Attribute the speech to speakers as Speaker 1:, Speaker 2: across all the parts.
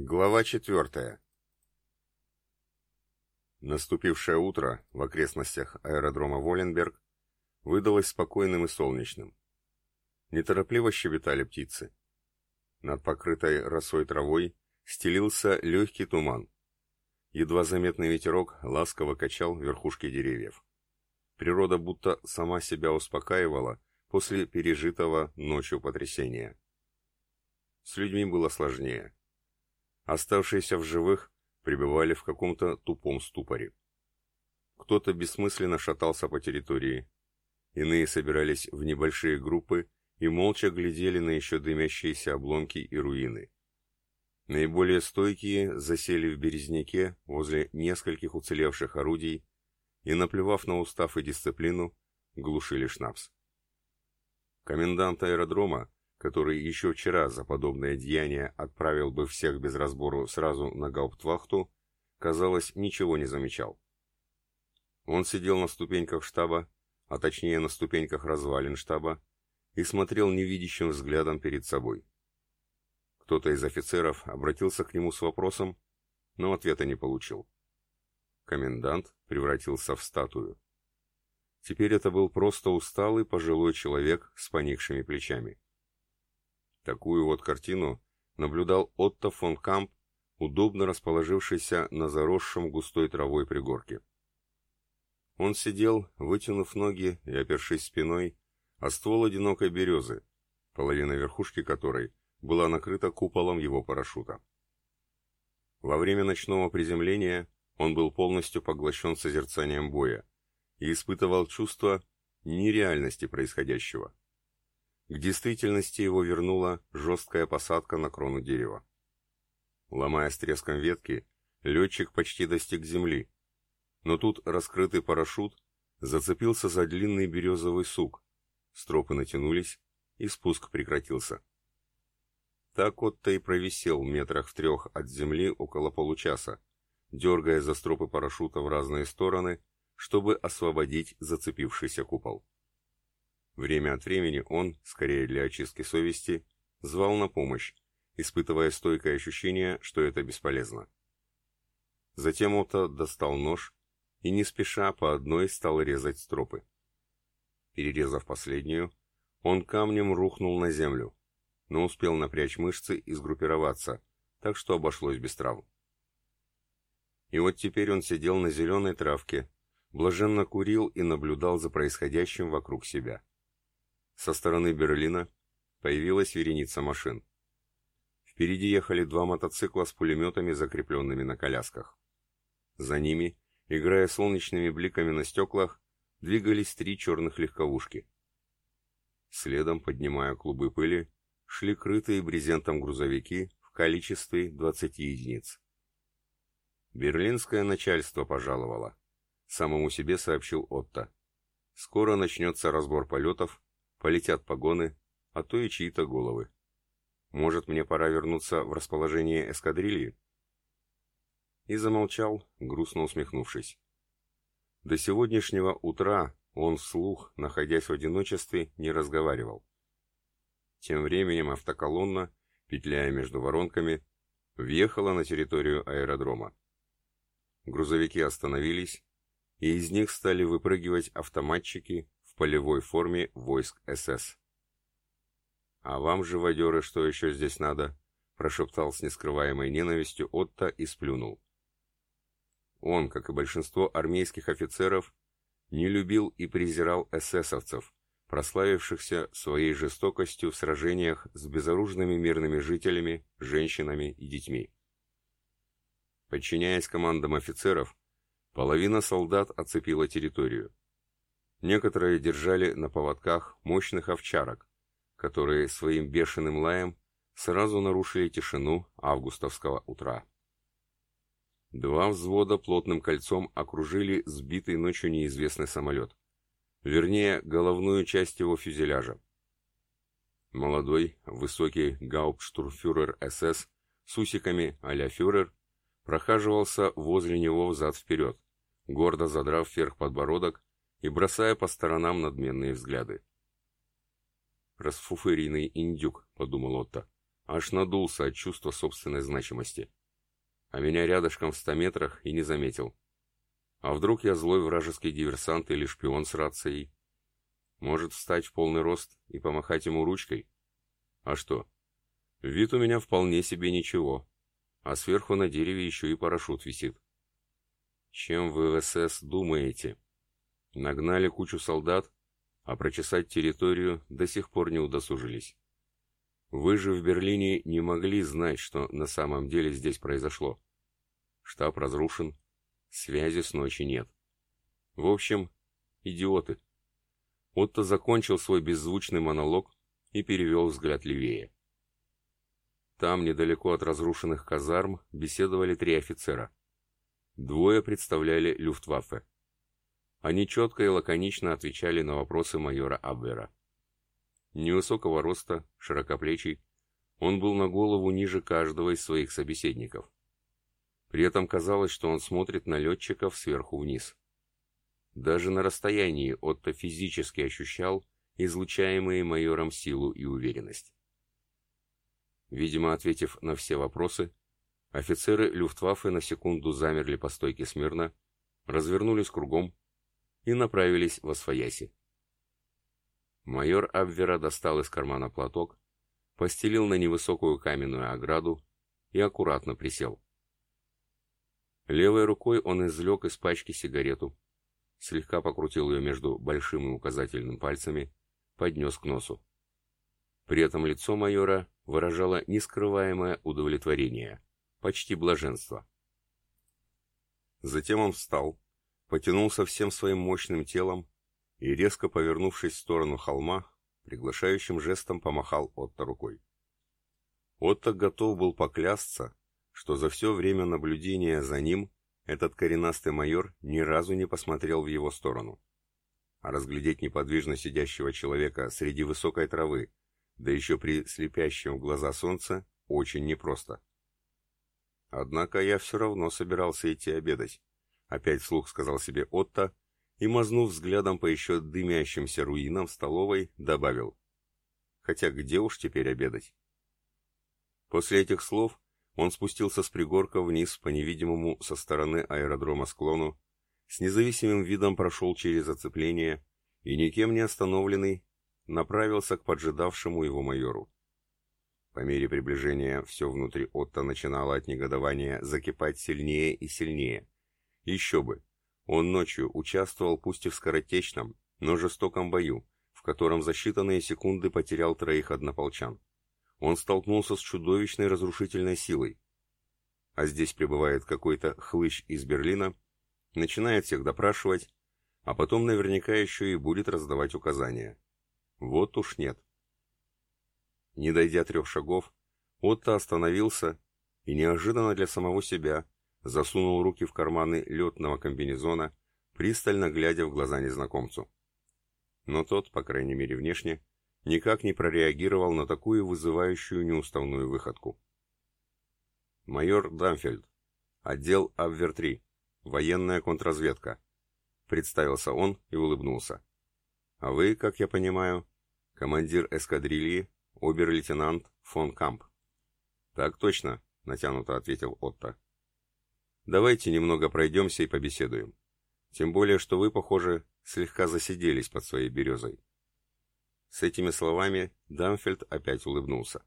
Speaker 1: Глава четвертая. Наступившее утро в окрестностях аэродрома Воленберг выдалось спокойным и солнечным. Неторопливо щебетали птицы. Над покрытой росой травой стелился легкий туман. Едва заметный ветерок ласково качал верхушки деревьев. Природа будто сама себя успокаивала после пережитого ночью потрясения. С людьми было сложнее. Оставшиеся в живых пребывали в каком-то тупом ступоре. Кто-то бессмысленно шатался по территории, иные собирались в небольшие группы и молча глядели на еще дымящиеся обломки и руины. Наиболее стойкие засели в березняке возле нескольких уцелевших орудий и, наплевав на устав и дисциплину, глушили шнапс. Комендант аэродрома который еще вчера за подобное деяние отправил бы всех без разбору сразу на гауптвахту, казалось, ничего не замечал. Он сидел на ступеньках штаба, а точнее на ступеньках развалин штаба, и смотрел невидящим взглядом перед собой. Кто-то из офицеров обратился к нему с вопросом, но ответа не получил. Комендант превратился в статую. Теперь это был просто усталый пожилой человек с поникшими плечами. Такую вот картину наблюдал Отто фон Камп, удобно расположившийся на заросшем густой травой пригорке. Он сидел, вытянув ноги и опершись спиной, о ствол одинокой березы, половина верхушки которой была накрыта куполом его парашюта. Во время ночного приземления он был полностью поглощен созерцанием боя и испытывал чувство нереальности происходящего. К действительности его вернула жесткая посадка на крону дерева. Ломая с треском ветки, летчик почти достиг земли, но тут раскрытый парашют зацепился за длинный березовый сук, стропы натянулись, и спуск прекратился. Так Отто и провисел метрах в трех от земли около получаса, дергая за стропы парашюта в разные стороны, чтобы освободить зацепившийся купол. Время от времени он, скорее для очистки совести, звал на помощь, испытывая стойкое ощущение, что это бесполезно. Затем Отто достал нож и не спеша по одной стал резать стропы. Перерезав последнюю, он камнем рухнул на землю, но успел напрячь мышцы и сгруппироваться, так что обошлось без травм. И вот теперь он сидел на зеленой травке, блаженно курил и наблюдал за происходящим вокруг себя. Со стороны Берлина появилась вереница машин. Впереди ехали два мотоцикла с пулеметами, закрепленными на колясках. За ними, играя солнечными бликами на стеклах, двигались три черных легковушки. Следом, поднимая клубы пыли, шли крытые брезентом грузовики в количестве 20 единиц. Берлинское начальство пожаловало. Самому себе сообщил Отто. Скоро начнется разбор полетов, полетят погоны, а то и чьи-то головы. Может, мне пора вернуться в расположение эскадрильи? И замолчал, грустно усмехнувшись. До сегодняшнего утра он вслух, находясь в одиночестве, не разговаривал. Тем временем автоколонна, петляя между воронками, въехала на территорию аэродрома. Грузовики остановились, и из них стали выпрыгивать автоматчики полевой форме войск СС. «А вам, живодеры, что еще здесь надо?» – прошептал с нескрываемой ненавистью Отто и сплюнул. Он, как и большинство армейских офицеров, не любил и презирал эсэсовцев, прославившихся своей жестокостью в сражениях с безоружными мирными жителями, женщинами и детьми. Подчиняясь командам офицеров, половина солдат оцепила территорию. Некоторые держали на поводках мощных овчарок, которые своим бешеным лаем сразу нарушили тишину августовского утра. Два взвода плотным кольцом окружили сбитый ночью неизвестный самолет. Вернее, головную часть его фюзеляжа. Молодой, высокий гауптштурмфюрер СС с усиками а-ля фюрер прохаживался возле него взад-вперед, гордо задрав вверх подбородок и бросая по сторонам надменные взгляды. «Расфуфырийный индюк», — подумал Отто. аж надулся от чувства собственной значимости. А меня рядышком в ста метрах и не заметил. А вдруг я злой вражеский диверсант или шпион с рацией? Может встать в полный рост и помахать ему ручкой? А что? Вид у меня вполне себе ничего. А сверху на дереве еще и парашют висит. Чем вы в СС думаете? Нагнали кучу солдат, а прочесать территорию до сих пор не удосужились. Вы же в Берлине не могли знать, что на самом деле здесь произошло. Штаб разрушен, связи с ночи нет. В общем, идиоты. Отто закончил свой беззвучный монолог и перевел взгляд левее. Там, недалеко от разрушенных казарм, беседовали три офицера. Двое представляли Люфтваффе. Они четко и лаконично отвечали на вопросы майора Абвера. Невысокого роста, широкоплечий, он был на голову ниже каждого из своих собеседников. При этом казалось, что он смотрит на летчиков сверху вниз. Даже на расстоянии Отто физически ощущал излучаемые майором силу и уверенность. Видимо, ответив на все вопросы, офицеры Люфтваффе на секунду замерли по стойке смирно, развернулись кругом и направились во свояси. Майор Абвера достал из кармана платок, постелил на невысокую каменную ограду и аккуратно присел. Левой рукой он извлек из пачки сигарету, слегка покрутил ее между большим и указательным пальцами, поднес к носу. При этом лицо майора выражало нескрываемое удовлетворение, почти блаженство. Затем он встал, потянулся всем своим мощным телом и, резко повернувшись в сторону холма, приглашающим жестом помахал Отто рукой. Отто готов был поклясться, что за все время наблюдения за ним этот коренастый майор ни разу не посмотрел в его сторону. А разглядеть неподвижно сидящего человека среди высокой травы, да еще при слепящем в глаза солнце, очень непросто. Однако я все равно собирался идти обедать. Опять вслух сказал себе Отто и, мазнув взглядом по еще дымящимся руинам столовой, добавил. Хотя где уж теперь обедать? После этих слов он спустился с пригорка вниз по невидимому со стороны аэродрома склону, с независимым видом прошел через оцепление и, никем не остановленный, направился к поджидавшему его майору. По мере приближения все внутри Отто начинало от негодования закипать сильнее и сильнее. Еще бы, он ночью участвовал пусть и в скоротечном, но жестоком бою, в котором за считанные секунды потерял троих однополчан. Он столкнулся с чудовищной разрушительной силой. А здесь прибывает какой-то хлыщ из Берлина, начинает всех допрашивать, а потом наверняка еще и будет раздавать указания. Вот уж нет. Не дойдя трех шагов, Отто остановился и неожиданно для самого себя засунул руки в карманы летного комбинезона, пристально глядя в глаза незнакомцу. Но тот, по крайней мере внешне, никак не прореагировал на такую вызывающую неуставную выходку. «Майор Дамфельд, отдел Абвер-3, военная контрразведка», представился он и улыбнулся. «А вы, как я понимаю, командир эскадрильи, обер-лейтенант фон Камп». «Так точно», — натянуто ответил Отто. Давайте немного пройдемся и побеседуем. Тем более, что вы, похоже, слегка засиделись под своей березой. С этими словами Дамфельд опять улыбнулся.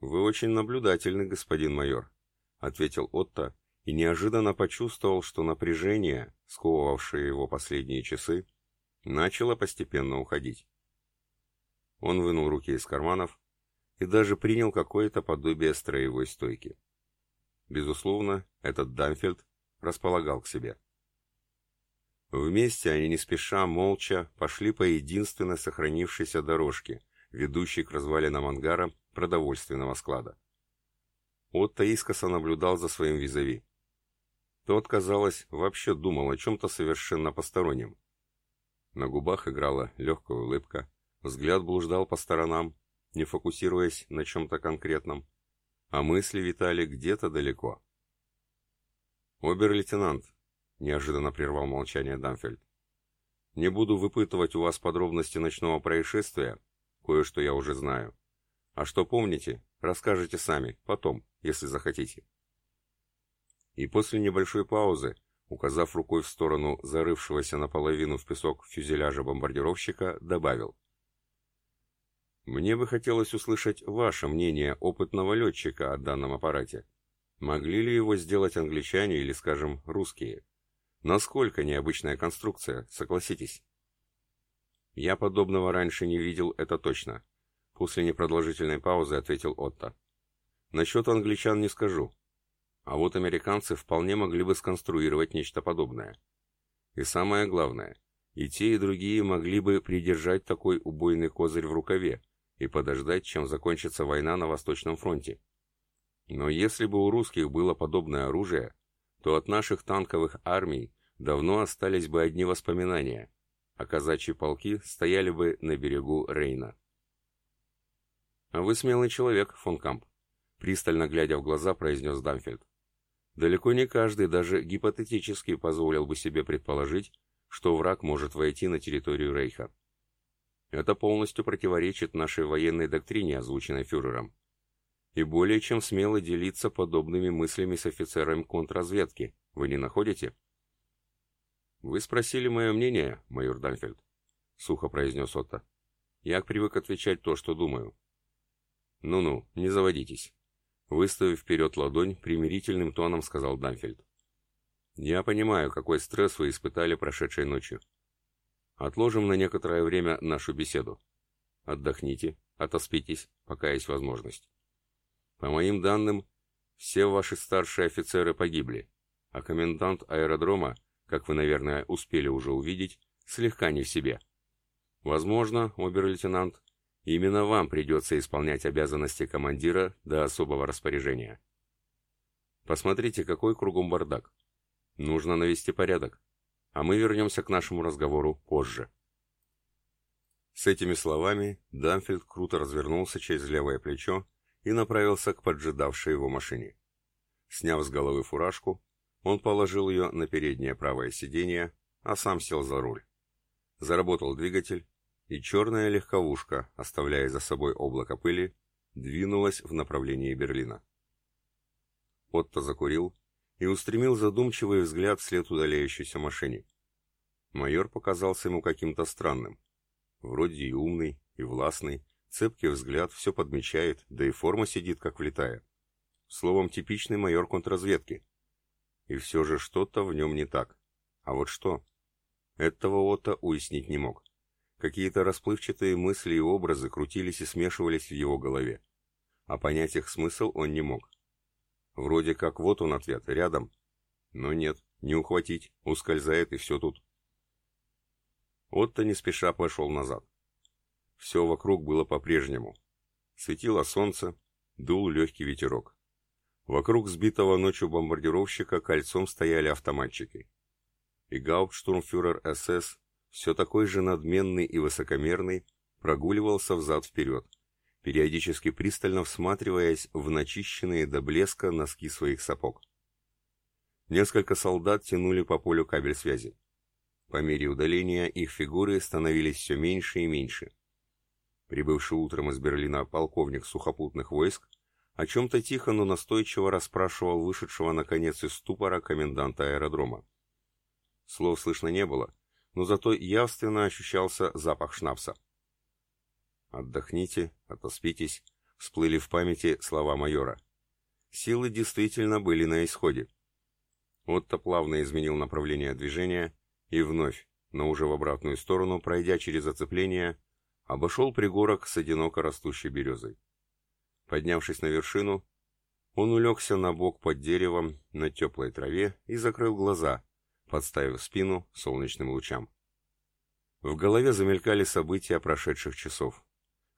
Speaker 1: «Вы очень наблюдательный, господин майор», — ответил Отто и неожиданно почувствовал, что напряжение, сковывавшее его последние часы, начало постепенно уходить. Он вынул руки из карманов и даже принял какое-то подобие строевой стойки. Безусловно, этот Дамфельд располагал к себе. Вместе они не спеша, молча, пошли по единственно сохранившейся дорожке, ведущей к развалинам ангара продовольственного склада. Отто искоса наблюдал за своим визави. Тот, казалось, вообще думал о чем-то совершенно постороннем. На губах играла легкая улыбка, взгляд блуждал по сторонам, не фокусируясь на чем-то конкретном, а мысли витали где-то далеко. «Обер-лейтенант», — неожиданно прервал молчание Дамфельд, — «не буду выпытывать у вас подробности ночного происшествия, кое-что я уже знаю. А что помните, расскажете сами, потом, если захотите. И после небольшой паузы, указав рукой в сторону зарывшегося наполовину в песок фюзеляжа бомбардировщика, добавил. «Мне бы хотелось услышать ваше мнение опытного летчика о данном аппарате. Могли ли его сделать англичане или, скажем, русские? Насколько необычная конструкция, согласитесь?» «Я подобного раньше не видел, это точно», — после непродолжительной паузы ответил Отто. «Насчет англичан не скажу. А вот американцы вполне могли бы сконструировать нечто подобное. И самое главное, и те, и другие могли бы придержать такой убойный козырь в рукаве и подождать, чем закончится война на Восточном фронте. Но если бы у русских было подобное оружие, то от наших танковых армий давно остались бы одни воспоминания, а казачьи полки стояли бы на берегу Рейна. «А вы смелый человек, фон Камп», — пристально глядя в глаза, произнес Дамфельд. «Далеко не каждый, даже гипотетически, позволил бы себе предположить, что враг может войти на территорию Рейха. Это полностью противоречит нашей военной доктрине, озвученной фюрером. И более чем смело делиться подобными мыслями с офицером контрразведки. Вы не находите?» «Вы спросили мое мнение, майор Данфельд», — сухо произнес Отто. «Я привык отвечать то, что думаю». «Ну-ну, не заводитесь», — выставив вперед ладонь, примирительным тоном сказал Данфельд. «Я понимаю, какой стресс вы испытали прошедшей ночью. Отложим на некоторое время нашу беседу. Отдохните, отоспитесь, пока есть возможность. По моим данным, все ваши старшие офицеры погибли, а комендант аэродрома как вы, наверное, успели уже увидеть, слегка не в себе. Возможно, обер-лейтенант, именно вам придется исполнять обязанности командира до особого распоряжения. Посмотрите, какой кругом бардак. Нужно навести порядок. А мы вернемся к нашему разговору позже. С этими словами Дамфельд круто развернулся через левое плечо и направился к поджидавшей его машине. Сняв с головы фуражку, он положил ее на переднее правое сиденье, а сам сел за руль. Заработал двигатель, и черная легковушка, оставляя за собой облако пыли, двинулась в направлении Берлина. Отто закурил и устремил задумчивый взгляд вслед удаляющейся машине. Майор показался ему каким-то странным. Вроде и умный, и властный, цепкий взгляд все подмечает, да и форма сидит как влетая. Словом, типичный майор контрразведки. И все же что-то в нем не так. А вот что? Этого Отто уяснить не мог. Какие-то расплывчатые мысли и образы крутились и смешивались в его голове. А понять их смысл он не мог. Вроде как вот он ответ, рядом. Но нет, не ухватить, ускользает и все тут. Отто не спеша пошел назад. Все вокруг было по-прежнему. Светило солнце, дул легкий ветерок. Вокруг сбитого ночью бомбардировщика кольцом стояли автоматчики. И гауптштурмфюрер СС, все такой же надменный и высокомерный, прогуливался взад-вперед, периодически пристально всматриваясь в начищенные до блеска носки своих сапог. Несколько солдат тянули по полю кабель связи. По мере удаления их фигуры становились все меньше и меньше. Прибывший утром из Берлина полковник сухопутных войск о чем-то тихо, но настойчиво расспрашивал вышедшего, наконец, из ступора коменданта аэродрома. Слов слышно не было, но зато явственно ощущался запах шнапса. «Отдохните, отоспитесь», — всплыли в памяти слова майора. Силы действительно были на исходе. Отто плавно изменил направление движения и вновь, но уже в обратную сторону, пройдя через оцепление, обошел пригорок с одиноко растущей березой. Поднявшись на вершину, он улегся на бок под деревом на теплой траве и закрыл глаза, подставив спину солнечным лучам. В голове замелькали события прошедших часов.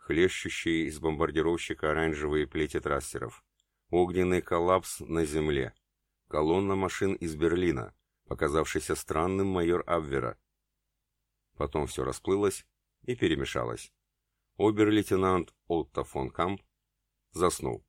Speaker 1: Хлещущие из бомбардировщика оранжевые плети трассеров, огненный коллапс на земле, колонна машин из Берлина, показавшийся странным майор Абвера. Потом все расплылось и перемешалось. Обер-лейтенант Отто фон Камп заснул.